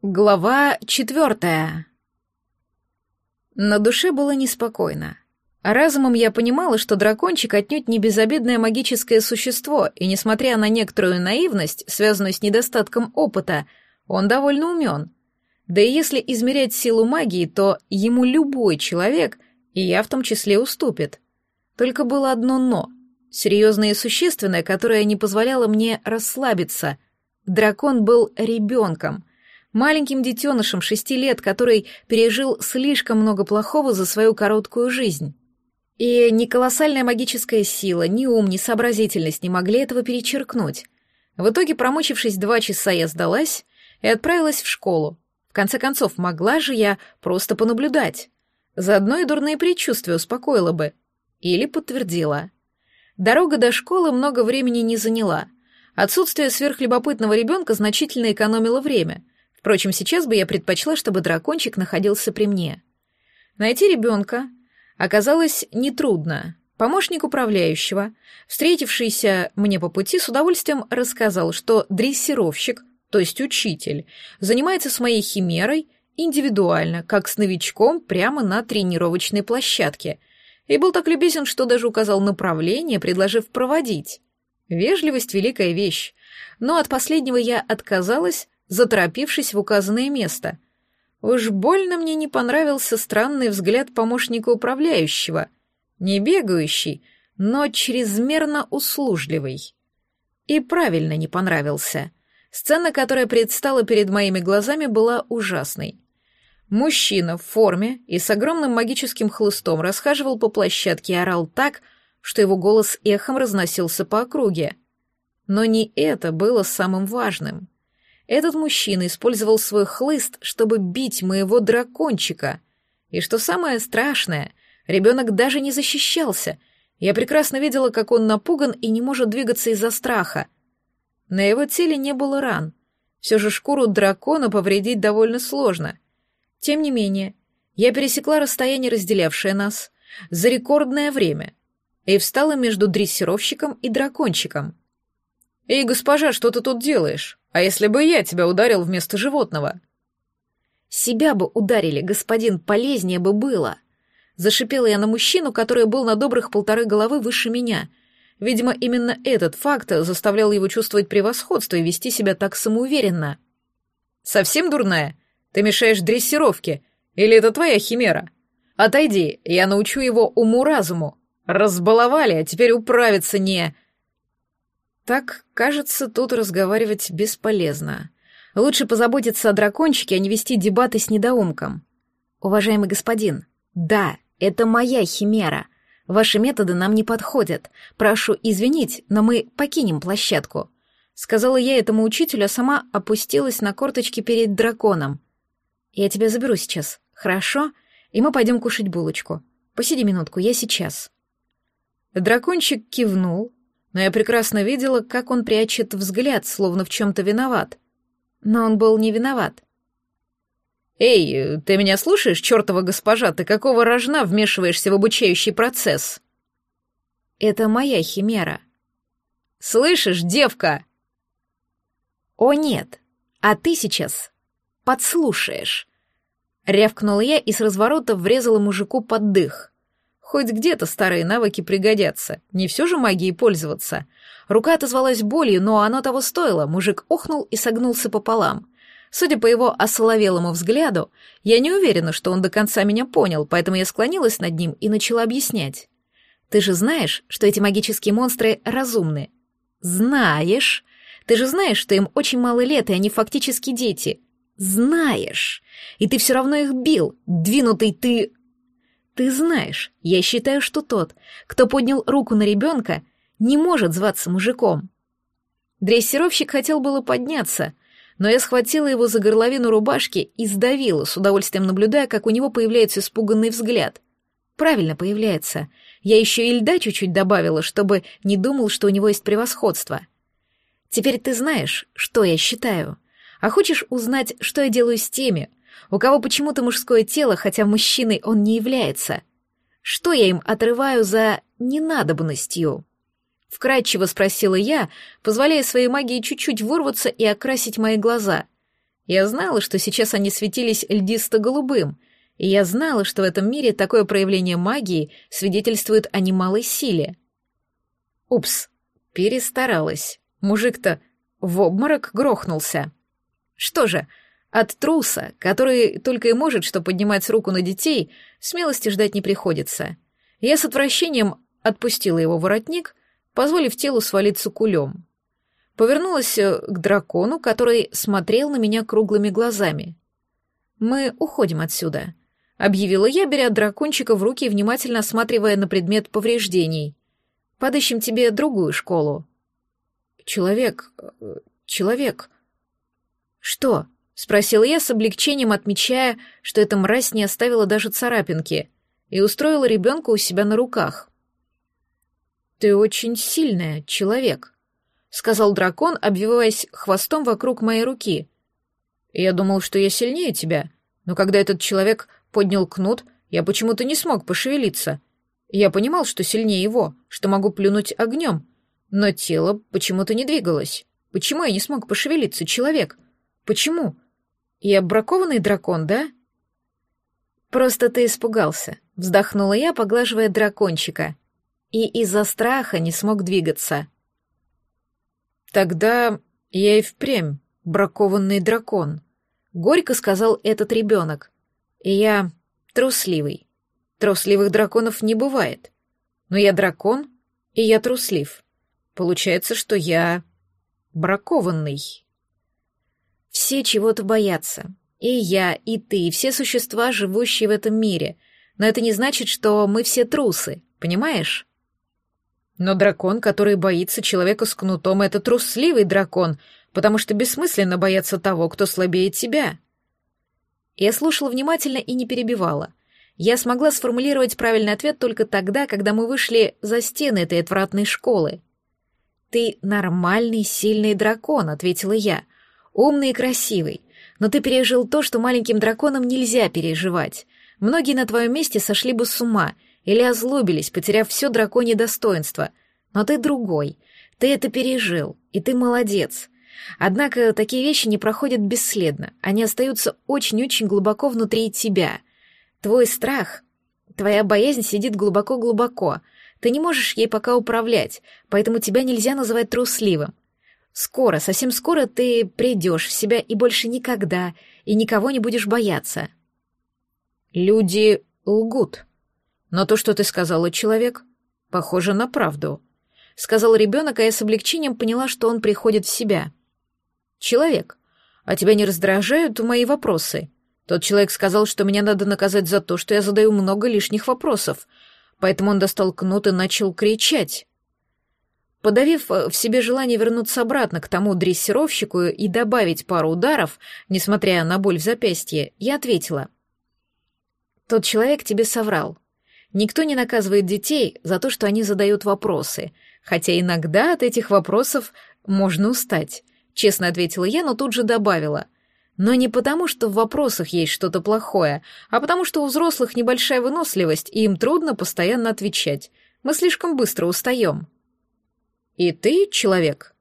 Глава четвертая. На душе было неспокойно. Разумом я понимала, что дракончик отнюдь не безобидное магическое существо, и, несмотря на некоторую наивность, связанную с недостатком опыта, он довольно умен. Да и если измерять силу магии, то ему любой человек, и я в том числе, уступит. Только было одно «но», серьезное и существенное, которое не позволяло мне расслабиться. Дракон был ребенком — маленьким детенышем шести лет, который пережил слишком много плохого за свою короткую жизнь. И ни колоссальная магическая сила, ни ум, ни сообразительность не могли этого перечеркнуть. В итоге, промучившись два часа, я сдалась и отправилась в школу. В конце концов, могла же я просто понаблюдать. Заодно и дурные предчувствия успокоила бы. Или подтвердила. Дорога до школы много времени не заняла. Отсутствие сверхлюбопытного ребенка значительно экономило время — Впрочем, сейчас бы я предпочла, чтобы дракончик находился при мне. Найти ребенка оказалось нетрудно. Помощник управляющего, встретившийся мне по пути, с удовольствием рассказал, что дрессировщик, то есть учитель, занимается с моей химерой индивидуально, как с новичком прямо на тренировочной площадке, и был так любезен, что даже указал направление, предложив проводить. Вежливость — великая вещь, но от последнего я отказалась, заторопившись в указанное место. Уж больно мне не понравился странный взгляд помощника управляющего, не бегающий, но чрезмерно услужливый. И правильно не понравился. Сцена, которая предстала перед моими глазами, была ужасной. Мужчина в форме и с огромным магическим хлыстом расхаживал по площадке и орал так, что его голос эхом разносился по округе. Но не это было самым важным этот мужчина использовал свой хлыст, чтобы бить моего дракончика. И что самое страшное, ребенок даже не защищался. Я прекрасно видела, как он напуган и не может двигаться из-за страха. На его теле не было ран. Все же шкуру дракона повредить довольно сложно. Тем не менее, я пересекла расстояние, разделявшее нас, за рекордное время и встала между дрессировщиком и дракончиком. «Эй, госпожа, что ты тут делаешь?» А если бы я тебя ударил вместо животного? Себя бы ударили, господин, полезнее бы было. Зашипела я на мужчину, который был на добрых полторы головы выше меня. Видимо, именно этот факт заставлял его чувствовать превосходство и вести себя так самоуверенно. «Совсем дурная? Ты мешаешь дрессировке. Или это твоя химера? Отойди, я научу его уму-разуму. Разбаловали, а теперь управиться не...» Так, кажется, тут разговаривать бесполезно. Лучше позаботиться о дракончике, а не вести дебаты с недоумком. Уважаемый господин, да, это моя химера. Ваши методы нам не подходят. Прошу извинить, но мы покинем площадку. Сказала я этому учителю, а сама опустилась на корточки перед драконом. Я тебя заберу сейчас, хорошо? И мы пойдем кушать булочку. Посиди минутку, я сейчас. Дракончик кивнул, но я прекрасно видела, как он прячет взгляд, словно в чем-то виноват. Но он был не виноват. «Эй, ты меня слушаешь, чертова госпожа? Ты какого рожна вмешиваешься в обучающий процесс?» «Это моя химера». «Слышишь, девка?» «О нет, а ты сейчас подслушаешь». Рявкнула я и с разворота врезала мужику под дых. Хоть где-то старые навыки пригодятся. Не все же магией пользоваться. Рука отозвалась болью, но оно того стоило. Мужик охнул и согнулся пополам. Судя по его осоловелому взгляду, я не уверена, что он до конца меня понял, поэтому я склонилась над ним и начала объяснять. «Ты же знаешь, что эти магические монстры разумны?» «Знаешь. Ты же знаешь, что им очень мало лет, и они фактически дети. Знаешь. И ты все равно их бил, двинутый ты ты знаешь, я считаю, что тот, кто поднял руку на ребенка, не может зваться мужиком. Дрессировщик хотел было подняться, но я схватила его за горловину рубашки и сдавила, с удовольствием наблюдая, как у него появляется испуганный взгляд. Правильно появляется. Я еще и льда чуть-чуть добавила, чтобы не думал, что у него есть превосходство. Теперь ты знаешь, что я считаю. А хочешь узнать, что я делаю с теми, у кого почему-то мужское тело, хотя мужчиной он не является. Что я им отрываю за ненадобностью? Вкратчиво спросила я, позволяя своей магии чуть-чуть вырваться и окрасить мои глаза. Я знала, что сейчас они светились льдисто-голубым, и я знала, что в этом мире такое проявление магии свидетельствует о немалой силе. Упс, перестаралась. Мужик-то в обморок грохнулся. Что же, от труса, который только и может что поднимать руку на детей, смелости ждать не приходится. Я с отвращением отпустила его воротник, позволив телу свалиться кулем. Повернулась э, к дракону, который смотрел на меня круглыми глазами. «Мы уходим отсюда», — объявила я, беря дракончика в руки и внимательно осматривая на предмет повреждений. «Подыщем тебе другую Спросила я с облегчением, отмечая, что эта мразь не оставила даже царапинки, и устроила ребенка у себя на руках. «Ты очень сильная, человек», — сказал дракон, обвиваясь хвостом вокруг моей руки. «Я думал, что я сильнее тебя, но когда этот человек поднял кнут, я почему-то не смог пошевелиться. Я понимал, что сильнее его, что могу плюнуть огнем, но тело почему-то не двигалось. Почему я не смог пошевелиться, человек? Почему?» Я бракованный дракон, да? Просто ты испугался, вздохнула я, поглаживая дракончика. И из-за страха не смог двигаться. Тогда я и впрямь бракованный дракон, горько сказал этот ребенок. И я трусливый. Трусливых драконов не бывает. Но я дракон, и я труслив. Получается, что я бракованный. Все чего-то боятся. И я, и ты, и все существа, живущие в этом мире. Но это не значит, что мы все трусы, понимаешь? Но дракон, который боится человека с кнутом, это трусливый дракон, потому что бессмысленно бояться того, кто слабее тебя. Я слушала внимательно и не перебивала. Я смогла сформулировать правильный ответ только тогда, когда мы вышли за стены этой отвратной школы. «Ты нормальный, сильный дракон», — ответила я, — умный и красивый, но ты пережил то, что маленьким драконам нельзя переживать. Многие на твоем месте сошли бы с ума или озлобились, потеряв все драконье достоинство. Но ты другой. Ты это пережил, и ты молодец. Однако такие вещи не проходят бесследно, они остаются очень-очень глубоко внутри тебя. Твой страх, твоя боязнь сидит глубоко-глубоко. Ты не можешь ей пока управлять, поэтому тебя нельзя называть трусливым. Скоро, совсем скоро ты придешь в себя и больше никогда, и никого не будешь бояться. Люди лгут. Но то, что ты сказала, человек, похоже на правду. Сказал ребенок, а я с облегчением поняла, что он приходит в себя. Человек, а тебя не раздражают мои вопросы? Тот человек сказал, что меня надо наказать за то, что я задаю много лишних вопросов, поэтому он достал кнут и начал кричать. Подавив э, в себе желание вернуться обратно к тому дрессировщику и добавить пару ударов, несмотря на боль в запястье, я ответила. «Тот человек тебе соврал. Никто не наказывает детей за то, что они задают вопросы, хотя иногда от этих вопросов можно устать», — честно ответила я, но тут же добавила. «Но не потому, что в вопросах есть что-то плохое, а потому, что у взрослых небольшая выносливость, и им трудно постоянно отвечать. Мы слишком быстро устаем». И ты человек?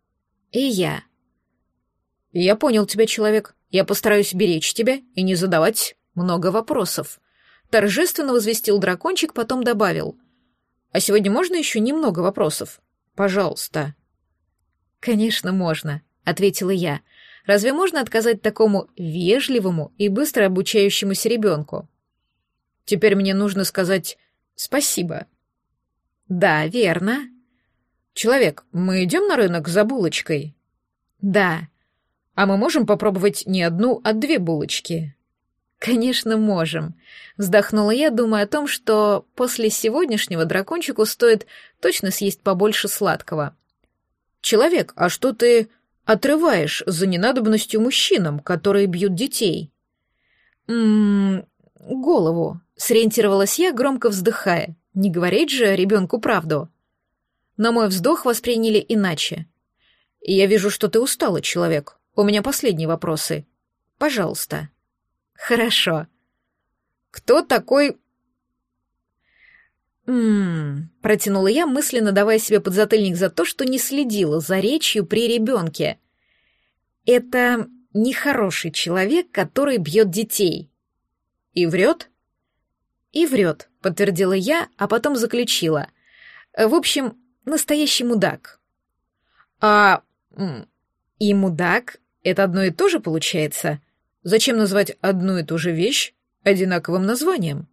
И я. Я понял тебя, человек. Я постараюсь беречь тебя и не задавать много вопросов. Торжественно возвестил дракончик, потом добавил. А сегодня можно еще немного вопросов? Пожалуйста. Конечно, можно, ответила я. Разве можно отказать такому вежливому и быстро обучающемуся ребенку? Теперь мне нужно сказать спасибо. Да, верно, «Человек, мы идем на рынок за булочкой?» «Да». «А мы можем попробовать не одну, а две булочки?» «Конечно, можем», — вздохнула я, думая о том, что после сегодняшнего дракончику стоит точно съесть побольше сладкого. «Человек, а что ты отрываешь за ненадобностью мужчинам, которые бьют детей?» м-м, — сориентировалась я, громко вздыхая. «Не говорить же ребенку правду». На мой вздох восприняли иначе. «Я вижу, что ты устала, человек. У меня последние вопросы. Пожалуйста». «Хорошо». «Кто м-м, протянула я, мысленно давая себе подзатыльник за то, что не следила за речью при ребенке. «Это нехороший человек, который бьет детей». «И врет?» «И врет», — подтвердила я, а потом заключила. «В общем, настоящий мудак. А... и мудак — это одно и то же получается? Зачем назвать одну и ту же вещь одинаковым названием?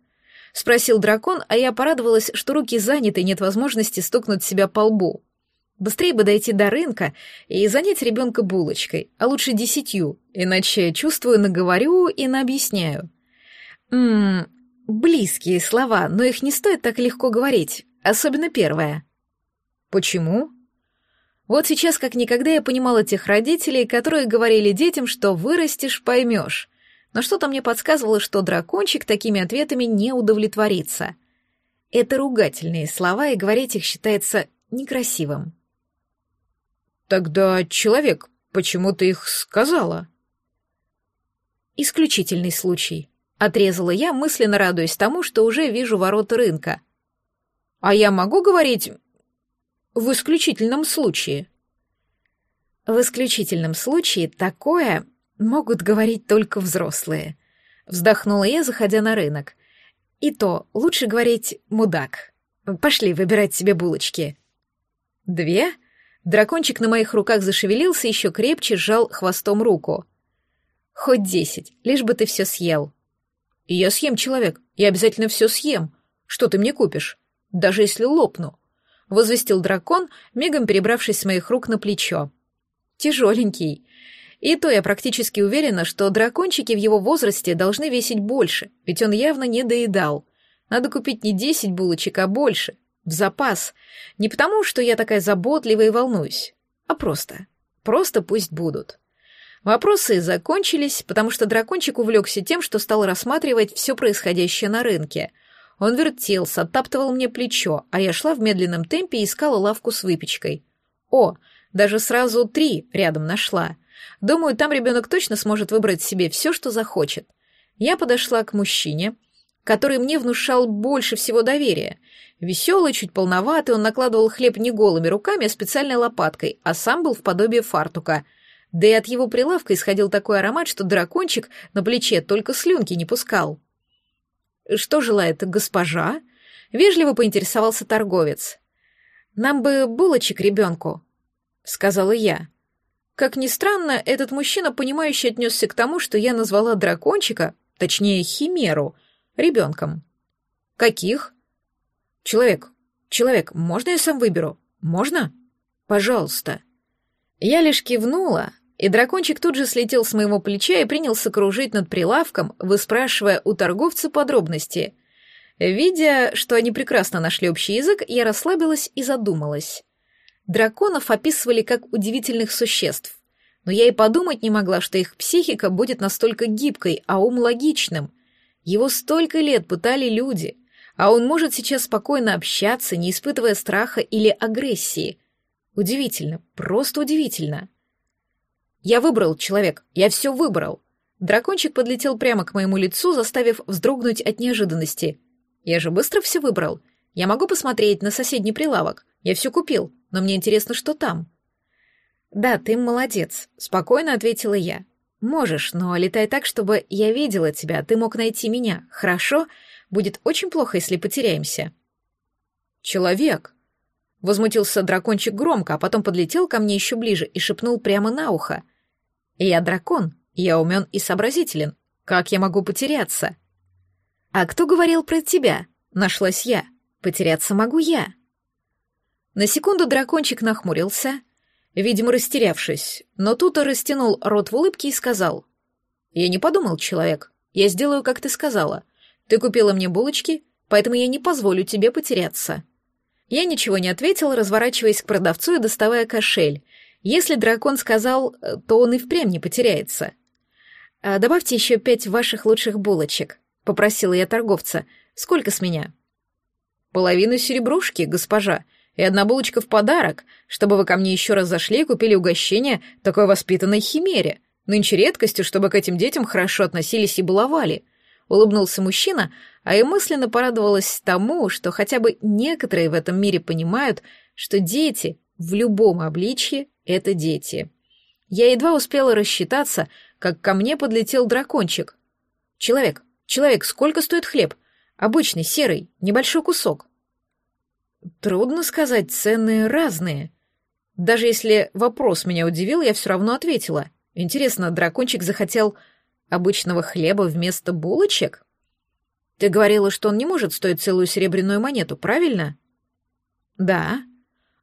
Спросил дракон, а я порадовалась, что руки заняты и нет возможности стукнуть себя по лбу. Быстрее бы дойти до рынка и занять ребенка булочкой, а лучше десятью, иначе чувствую, наговорю и наобъясняю. Ммм, близкие слова, но их не стоит так легко говорить, особенно первое — Почему? Вот сейчас как никогда я понимала тех родителей, которые говорили детям, что вырастешь, поймешь. Но что-то мне подсказывало, что дракончик такими ответами не удовлетворится. Это ругательные слова, и говорить их считается некрасивым. Тогда, человек, почему то их сказала? Исключительный случай. Отрезала я, мысленно радуясь тому, что уже вижу ворота рынка. А я могу говорить в исключительном случае. В исключительном случае такое могут говорить только взрослые. Вздохнула я, заходя на рынок. И то лучше говорить «мудак». Пошли выбирать себе булочки. Две? Дракончик на моих руках зашевелился, еще крепче сжал хвостом руку. Хоть десять, лишь бы ты все съел. я съем, человек, я обязательно все съем. Что ты мне купишь? Даже если лопну возвестил дракон, мигом перебравшись с моих рук на плечо. «Тяжеленький». И то я практически уверена, что дракончики в его возрасте должны весить больше, ведь он явно не доедал. Надо купить не десять булочек, а больше. В запас. Не потому, что я такая заботливая и волнуюсь, а просто. Просто пусть будут. Вопросы закончились, потому что дракончик увлекся тем, что стал рассматривать все происходящее на рынке — он вертелся, оттаптывал мне плечо, а я шла в медленном темпе и искала лавку с выпечкой. О, даже сразу три рядом нашла. Думаю, там ребенок точно сможет выбрать себе все, что захочет. Я подошла к мужчине, который мне внушал больше всего доверия. Веселый, чуть полноватый, он накладывал хлеб не голыми руками, а специальной лопаткой, а сам был в подобии фартука. Да и от его прилавка исходил такой аромат, что дракончик на плече только слюнки не пускал что желает госпожа?» — вежливо поинтересовался торговец. «Нам бы булочек ребенку», — сказала я. Как ни странно, этот мужчина, понимающе отнесся к тому, что я назвала дракончика, точнее, химеру, ребенком. «Каких?» «Человек, человек, можно я сам выберу? Можно?» «Пожалуйста». Я лишь кивнула, и дракончик тут же слетел с моего плеча и принялся кружить над прилавком, выспрашивая у торговца подробности. Видя, что они прекрасно нашли общий язык, я расслабилась и задумалась. Драконов описывали как удивительных существ, но я и подумать не могла, что их психика будет настолько гибкой, а ум логичным. Его столько лет пытали люди, а он может сейчас спокойно общаться, не испытывая страха или агрессии. Удивительно, просто удивительно. — я выбрал, человек, я все выбрал. Дракончик подлетел прямо к моему лицу, заставив вздрогнуть от неожиданности. Я же быстро все выбрал. Я могу посмотреть на соседний прилавок. Я все купил, но мне интересно, что там. Да, ты молодец, спокойно ответила я. Можешь, но летай так, чтобы я видела тебя, ты мог найти меня. Хорошо? Будет очень плохо, если потеряемся. Человек, возмутился дракончик громко, а потом подлетел ко мне еще ближе и шепнул прямо на ухо: я дракон, я умен и сообразителен. Как я могу потеряться? А кто говорил про тебя? Нашлась я. Потеряться могу я. На секунду дракончик нахмурился, видимо, растерявшись, но тут растянул рот в улыбке и сказал. «Я не подумал, человек. Я сделаю, как ты сказала. Ты купила мне булочки, поэтому я не позволю тебе потеряться». Я ничего не ответил, разворачиваясь к продавцу и доставая кошель, если дракон сказал, э, то он и впрямь не потеряется. А «Добавьте еще пять ваших лучших булочек», — попросила я торговца. «Сколько с меня?» «Половину серебрушки, госпожа, и одна булочка в подарок, чтобы вы ко мне еще раз зашли и купили угощение такой воспитанной химере. Нынче редкостью, чтобы к этим детям хорошо относились и баловали», — улыбнулся мужчина, а и мысленно порадовалась тому, что хотя бы некоторые в этом мире понимают, что дети в любом обличье это дети. Я едва успела рассчитаться, как ко мне подлетел дракончик. «Человек, человек, сколько стоит хлеб? Обычный, серый, небольшой кусок». Трудно сказать, цены разные. Даже если вопрос меня удивил, я все равно ответила. Интересно, дракончик захотел обычного хлеба вместо булочек? Ты говорила, что он не может стоить целую серебряную монету, правильно? Да.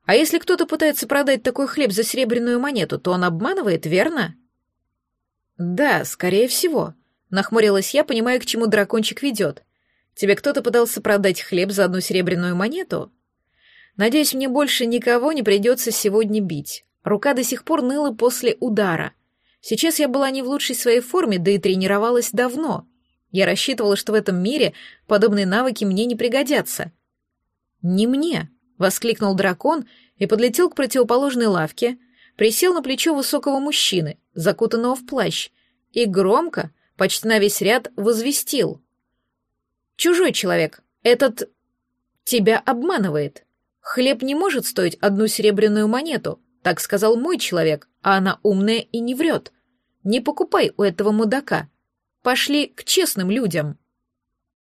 А если кто-то пытается продать такой хлеб за серебряную монету, то он обманывает, верно? Да, скорее всего. Нахмурилась я, понимая, к чему дракончик ведет. Тебе кто-то пытался продать хлеб за одну серебряную монету? Надеюсь, мне больше никого не придется сегодня бить. Рука до сих пор ныла после удара. Сейчас я была не в лучшей своей форме, да и тренировалась давно. Я рассчитывала, что в этом мире подобные навыки мне не пригодятся. Не мне, Воскликнул дракон и подлетел к противоположной лавке, присел на плечо высокого мужчины, закутанного в плащ, и громко, почти на весь ряд, возвестил. «Чужой человек, этот тебя обманывает. Хлеб не может стоить одну серебряную монету, так сказал мой человек, а она умная и не врет. Не покупай у этого мудака. Пошли к честным людям».